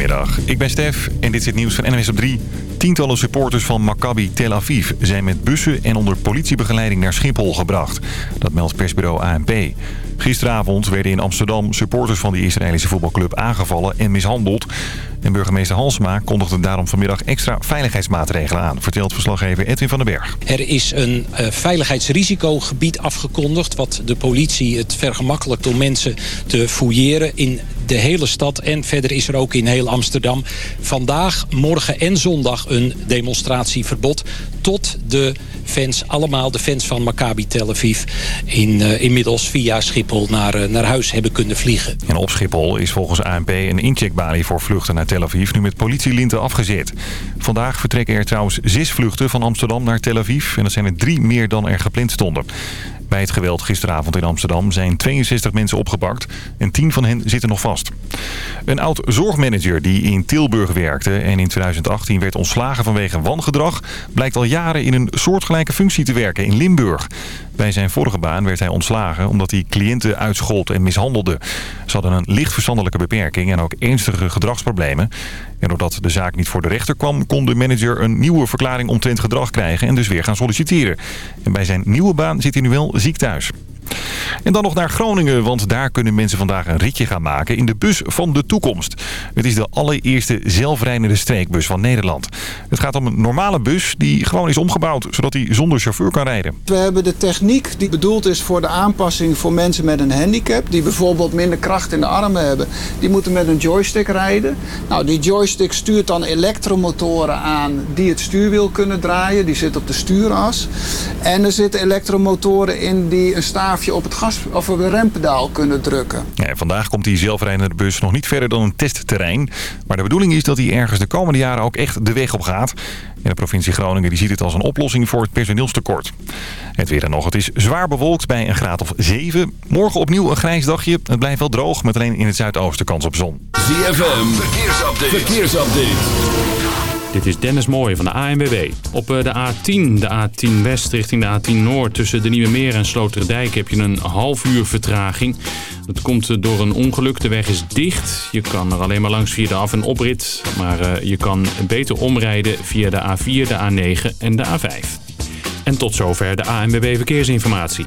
Goedemiddag, ik ben Stef en dit is het nieuws van NWS op 3. Tientallen supporters van Maccabi Tel Aviv zijn met bussen en onder politiebegeleiding naar Schiphol gebracht. Dat meldt persbureau ANP. Gisteravond werden in Amsterdam supporters van die Israëlische voetbalclub aangevallen en mishandeld. En burgemeester Halsma kondigde daarom vanmiddag extra veiligheidsmaatregelen aan, vertelt verslaggever Edwin van den Berg. Er is een uh, veiligheidsrisicogebied afgekondigd, wat de politie het vergemakkelijkt om mensen te fouilleren in de hele stad. En verder is er ook in heel Amsterdam vandaag, morgen en zondag een demonstratieverbod tot de fans, allemaal de fans van Maccabi Tel Aviv... In, uh, inmiddels via Schiphol naar, uh, naar huis hebben kunnen vliegen. En op Schiphol is volgens ANP een incheckbalie voor vluchten naar Tel Aviv... nu met politielinten afgezet. Vandaag vertrekken er trouwens zes vluchten van Amsterdam naar Tel Aviv... en dat zijn er drie meer dan er gepland stonden. Bij het geweld gisteravond in Amsterdam zijn 62 mensen opgepakt en 10 van hen zitten nog vast. Een oud zorgmanager die in Tilburg werkte en in 2018 werd ontslagen vanwege wangedrag... blijkt al jaren in een soortgelijke functie te werken in Limburg. Bij zijn vorige baan werd hij ontslagen omdat hij cliënten uitschold en mishandelde. Ze hadden een licht verstandelijke beperking en ook ernstige gedragsproblemen. En doordat de zaak niet voor de rechter kwam, kon de manager een nieuwe verklaring omtrent gedrag krijgen en dus weer gaan solliciteren. En bij zijn nieuwe baan zit hij nu wel ziek thuis. En dan nog naar Groningen, want daar kunnen mensen vandaag een ritje gaan maken in de bus van de toekomst. Het is de allereerste zelfrijdende streekbus van Nederland. Het gaat om een normale bus die gewoon is omgebouwd, zodat hij zonder chauffeur kan rijden. We hebben de techniek die bedoeld is voor de aanpassing voor mensen met een handicap. Die bijvoorbeeld minder kracht in de armen hebben. Die moeten met een joystick rijden. Nou, die joystick stuurt dan elektromotoren aan die het stuurwiel kunnen draaien. Die zit op de stuuras. En er zitten elektromotoren in die een staafje op het gas of op het rempedaal kunnen drukken. Ja, vandaag komt die zelfrijdende bus nog niet verder dan een testterrein. Maar de bedoeling is dat hij ergens de komende jaren ook echt de weg op gaat. En de provincie Groningen die ziet het als een oplossing voor het personeelstekort. Het weer en nog. Het is zwaar bewolkt bij een graad of 7. Morgen opnieuw een grijs dagje. Het blijft wel droog met alleen in het zuidoosten kans op zon. ZFM, verkeersupdate. verkeersupdate. Dit is Dennis Mooij van de ANWB. Op eh, de A10, de A10 West richting de A10 Noord... tussen de Nieuwe Meer en Sloterdijk heb je een half uur vertraging. Dat komt door een ongeluk. De weg is dicht. Je kan er alleen maar langs via de af- en oprit. Maar uh, je kan beter omrijden via de A4, de A9 en de A5. En tot zover de ANWB Verkeersinformatie.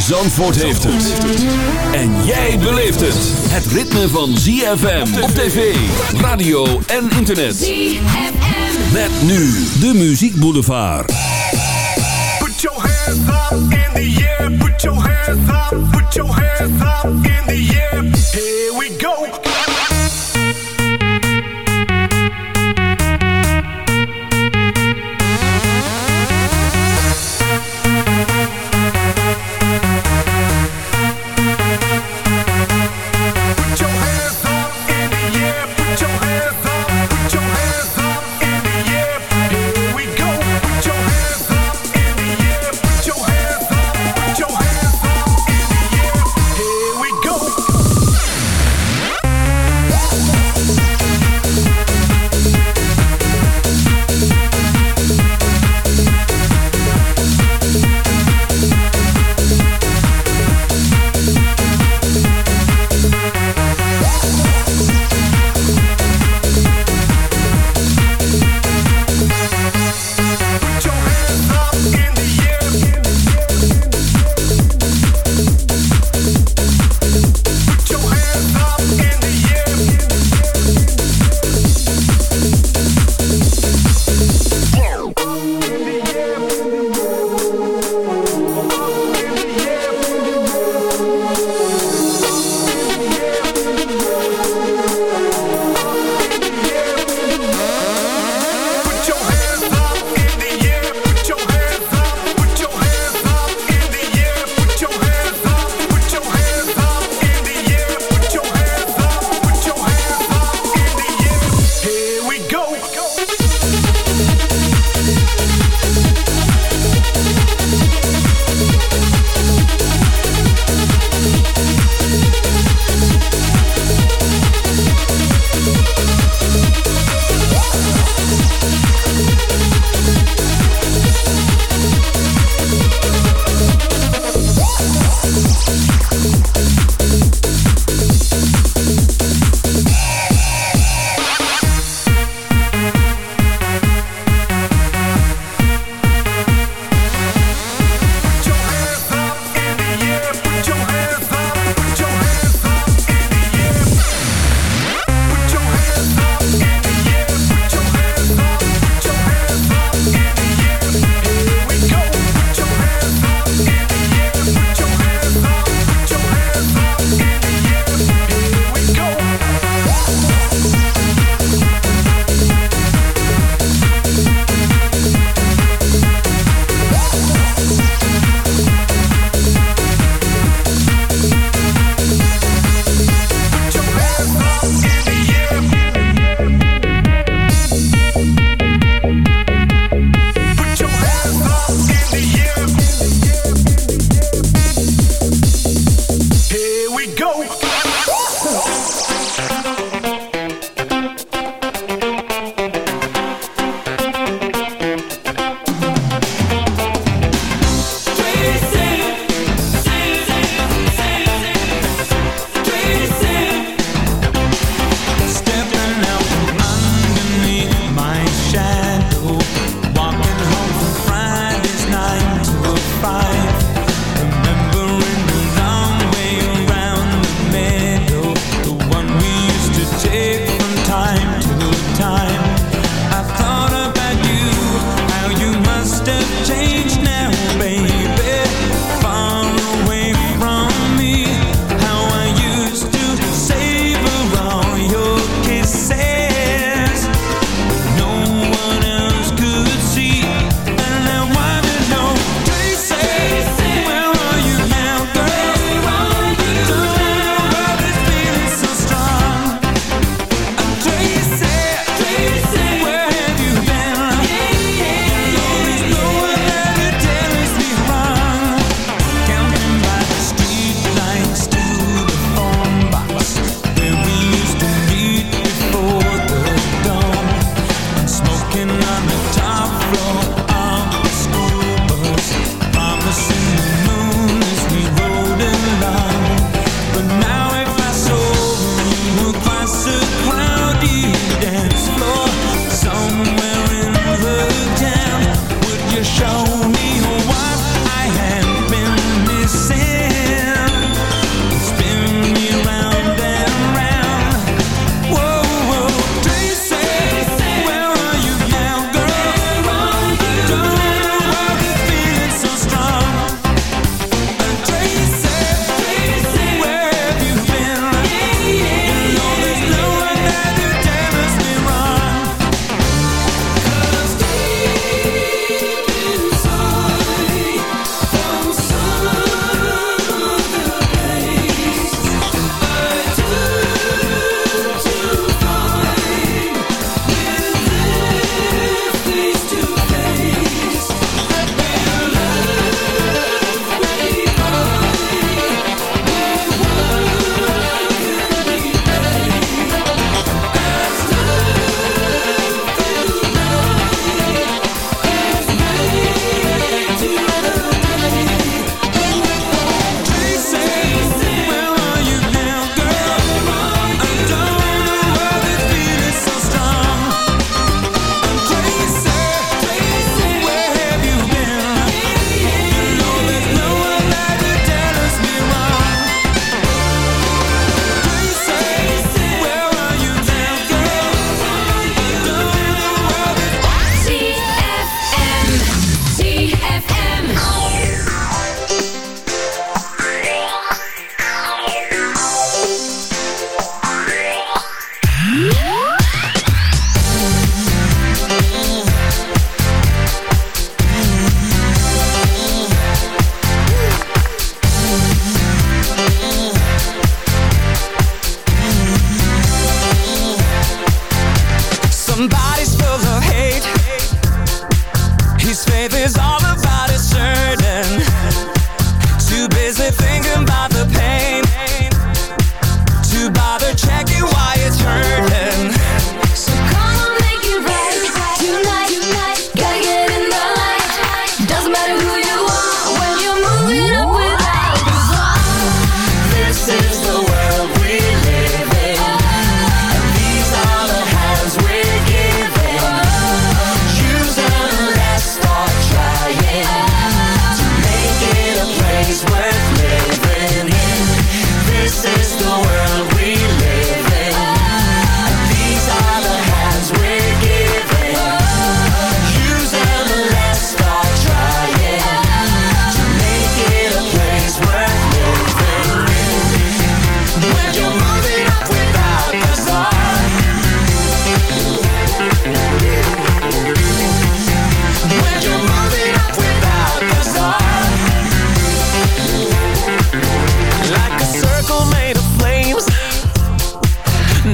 Zandvoort heeft het. En jij beleeft het. Het ritme van ZFM op tv, radio en internet. ZFM. Met nu de Muziek Boulevard. Put your hands up in the air. Put your hands up. Put your hands up in the air. Here we go.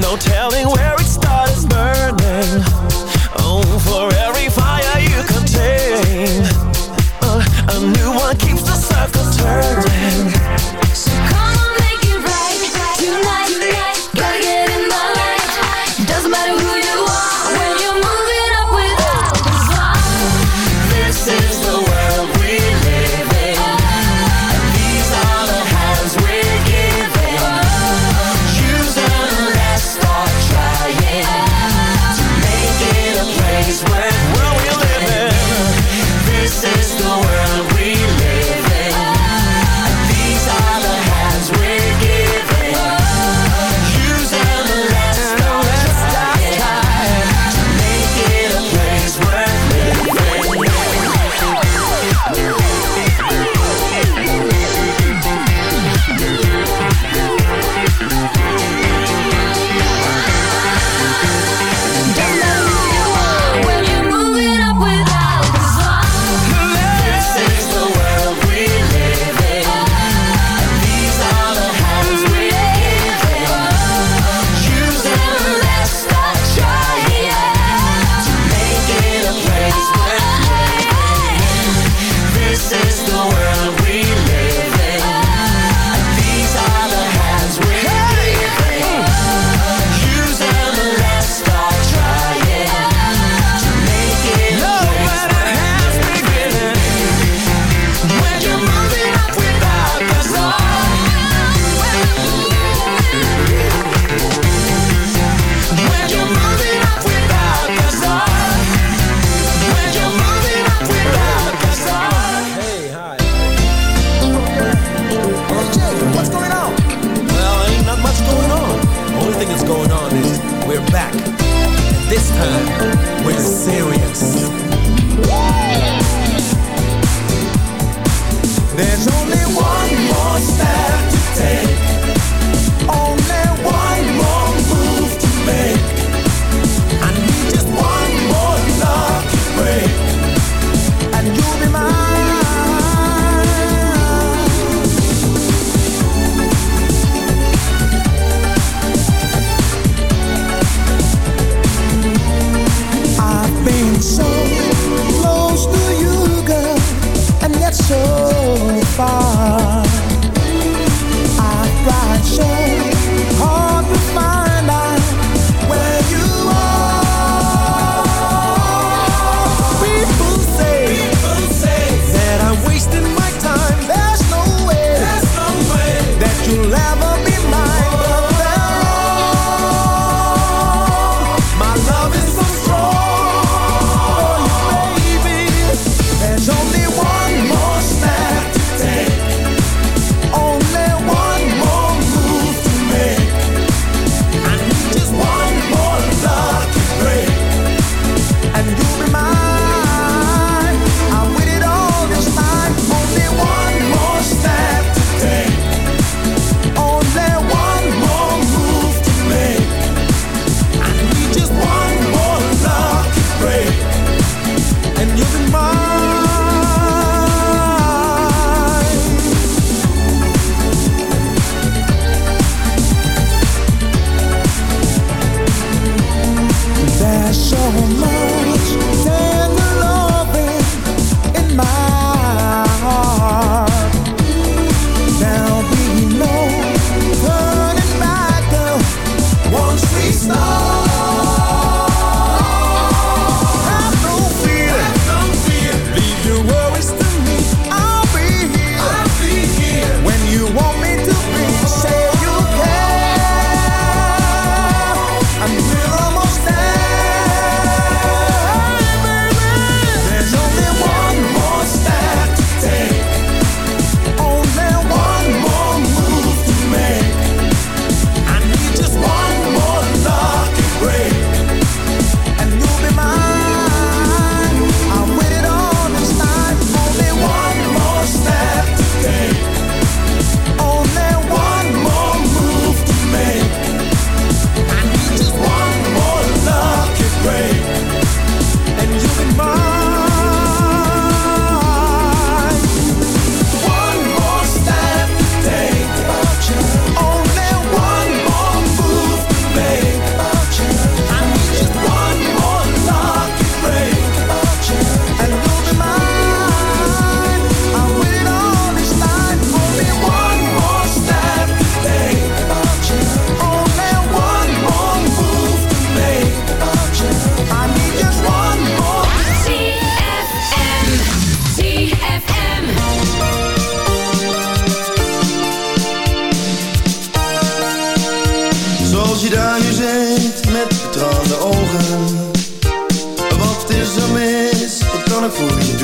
No telling where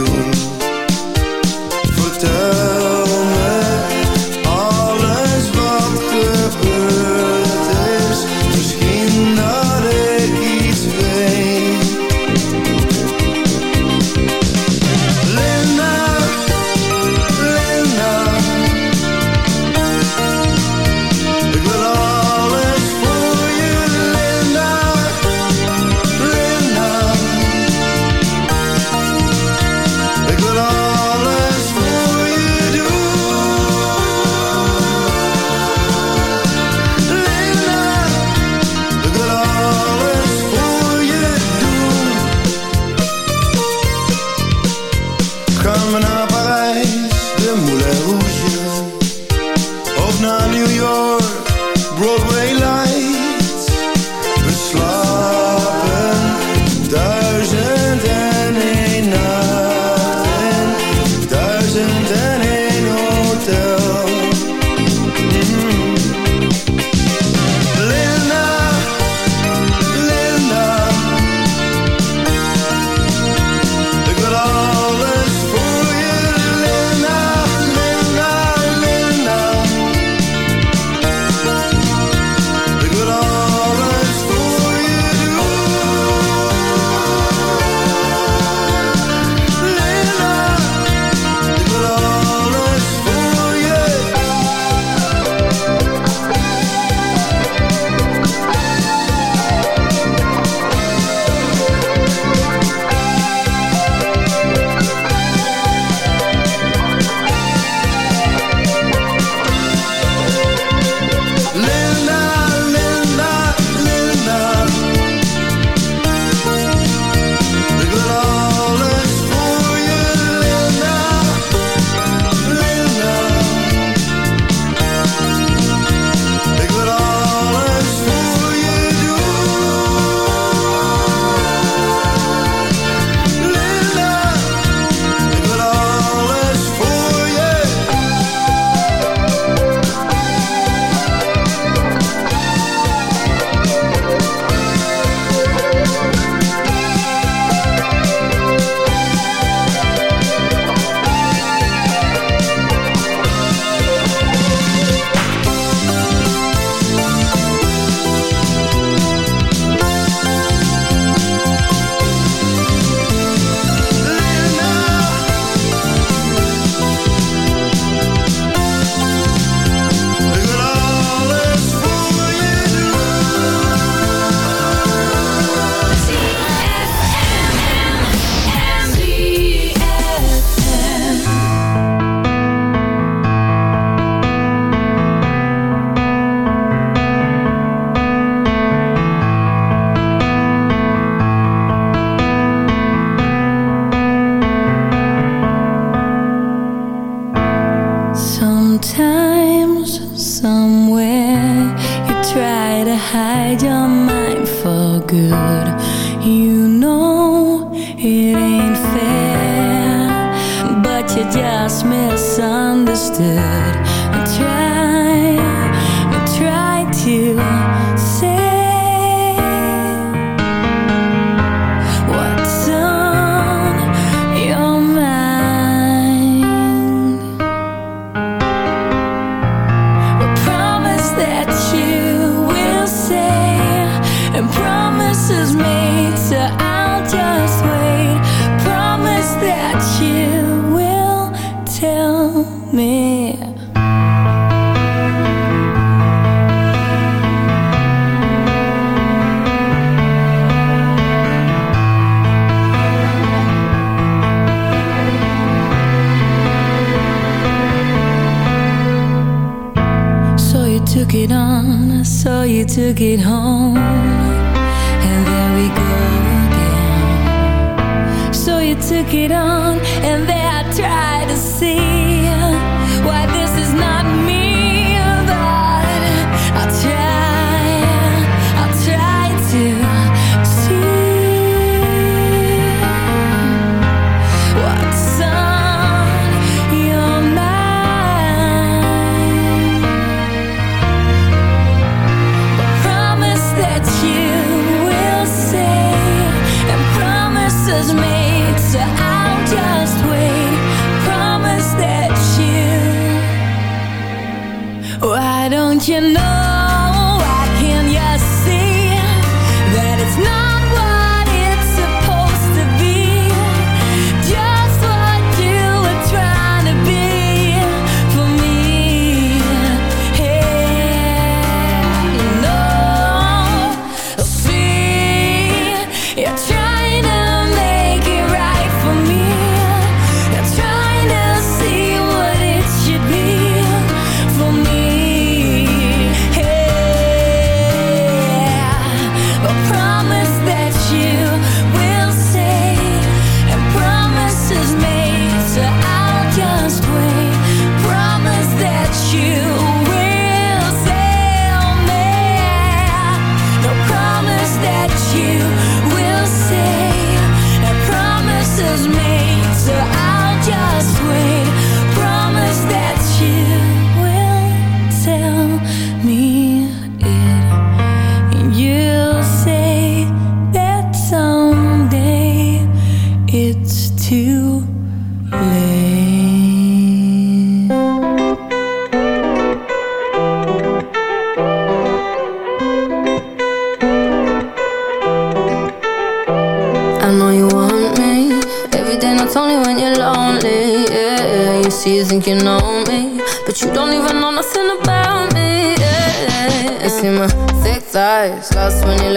ik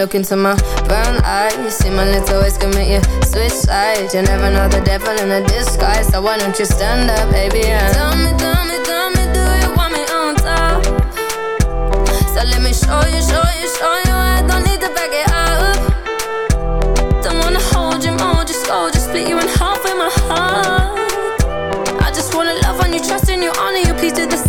look into my brown eyes. See my little ways commit you switch sides. You never know the devil in a disguise. So why don't you stand up, baby? And tell me, tell me, tell me, do you want me on top? So let me show you, show you, show you. I don't need to back it up. Don't wanna hold you more, just go, just split you in half with my heart. I just wanna love on you, trust in you, honor you, please do the same.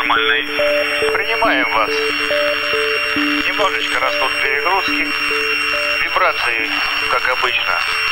нормальный. Принимаем вас. Немножечко растут перегрузки. Вибрации, как обычно.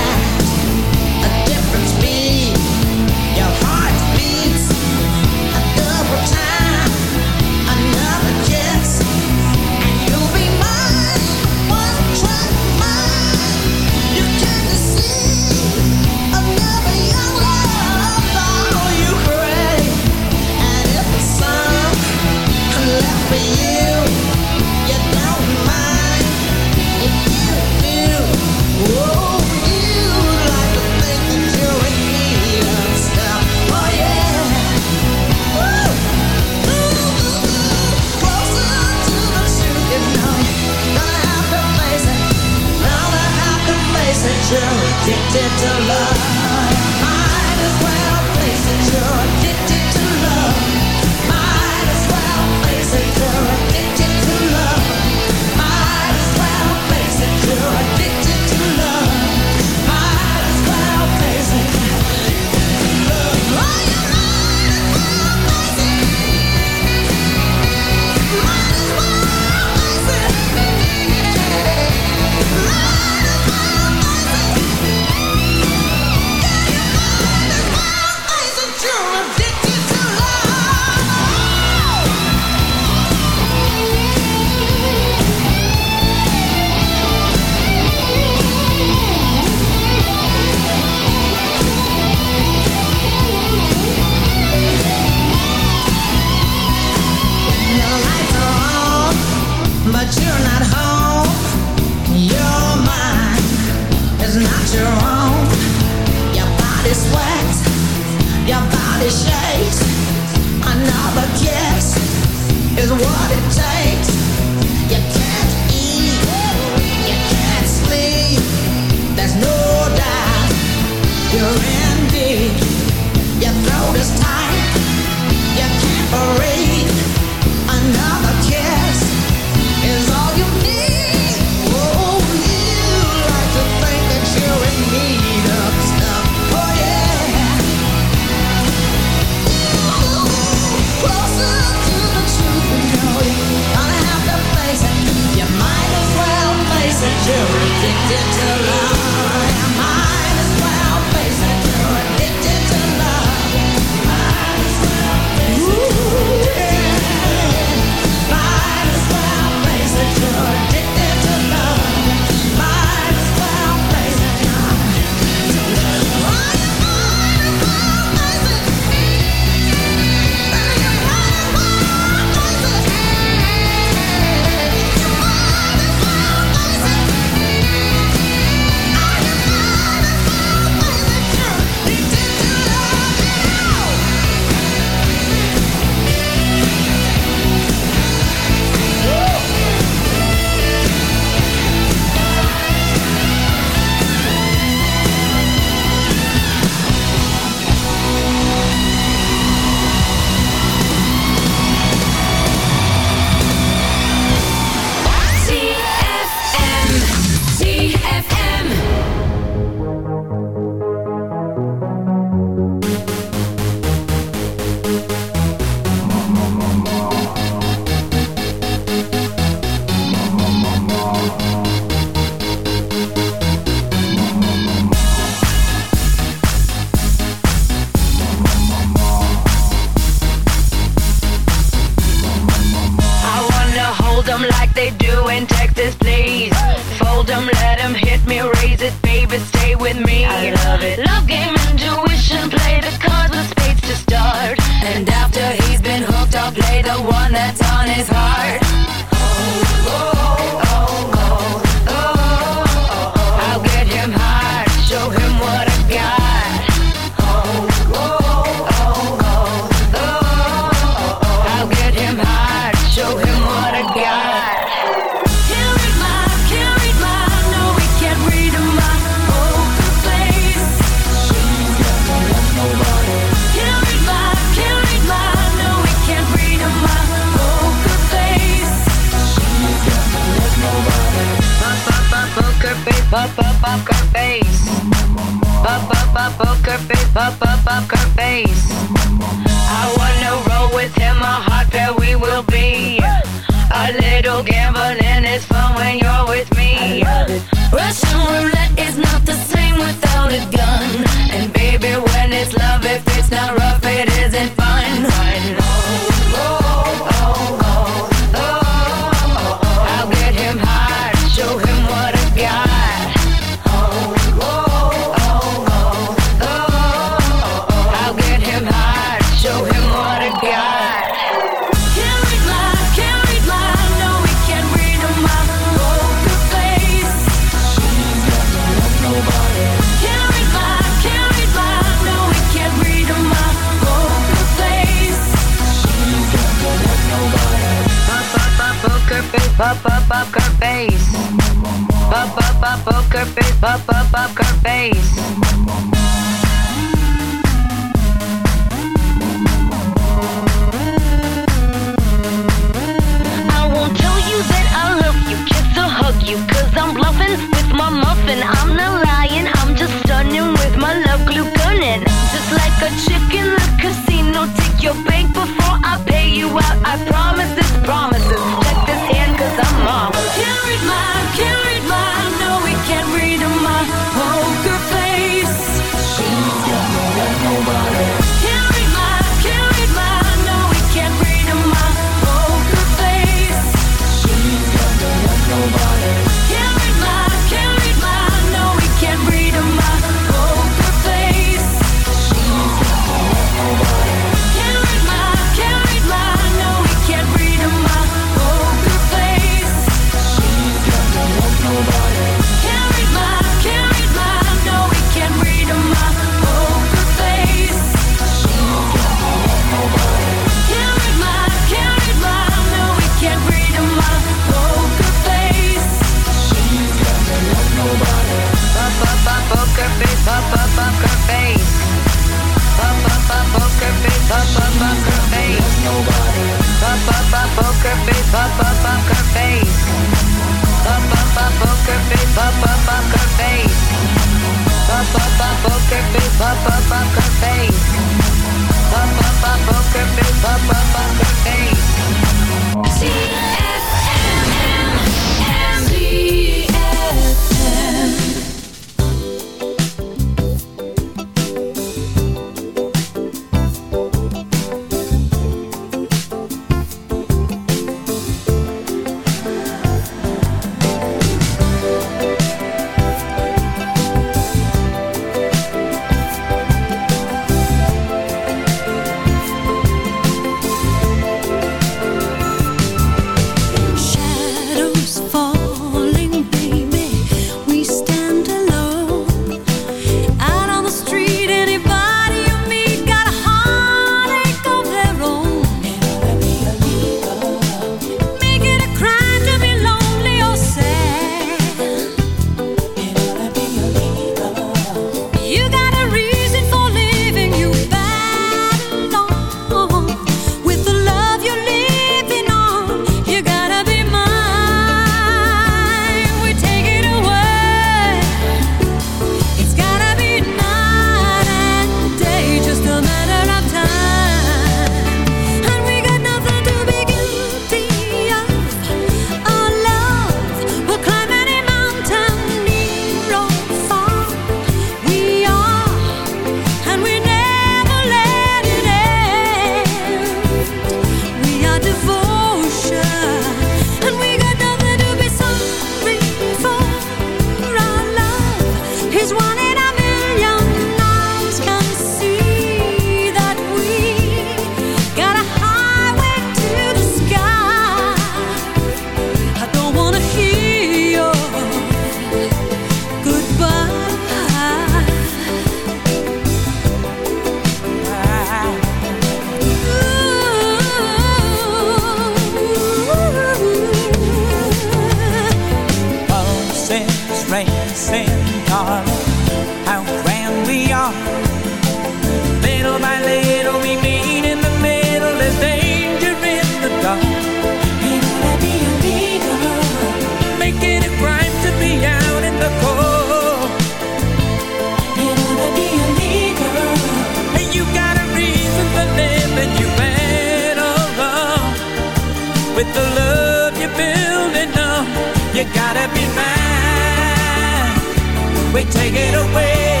we take it away.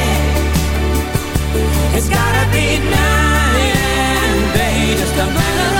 It's gotta be now, yeah, just a matter of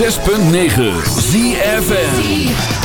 106.9 ZFN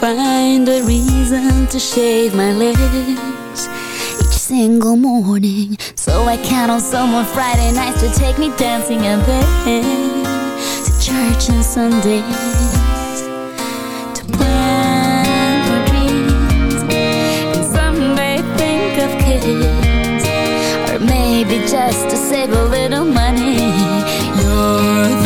find a reason to shave my legs each single morning so I count on someone Friday nights to take me dancing and then to church on Sundays. to plan for dreams Or maybe just to save a little money You're